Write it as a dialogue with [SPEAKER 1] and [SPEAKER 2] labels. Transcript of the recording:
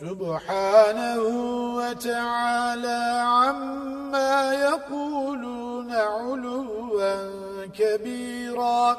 [SPEAKER 1] سبحانه وتعالى عما يقولون علوا كبيرا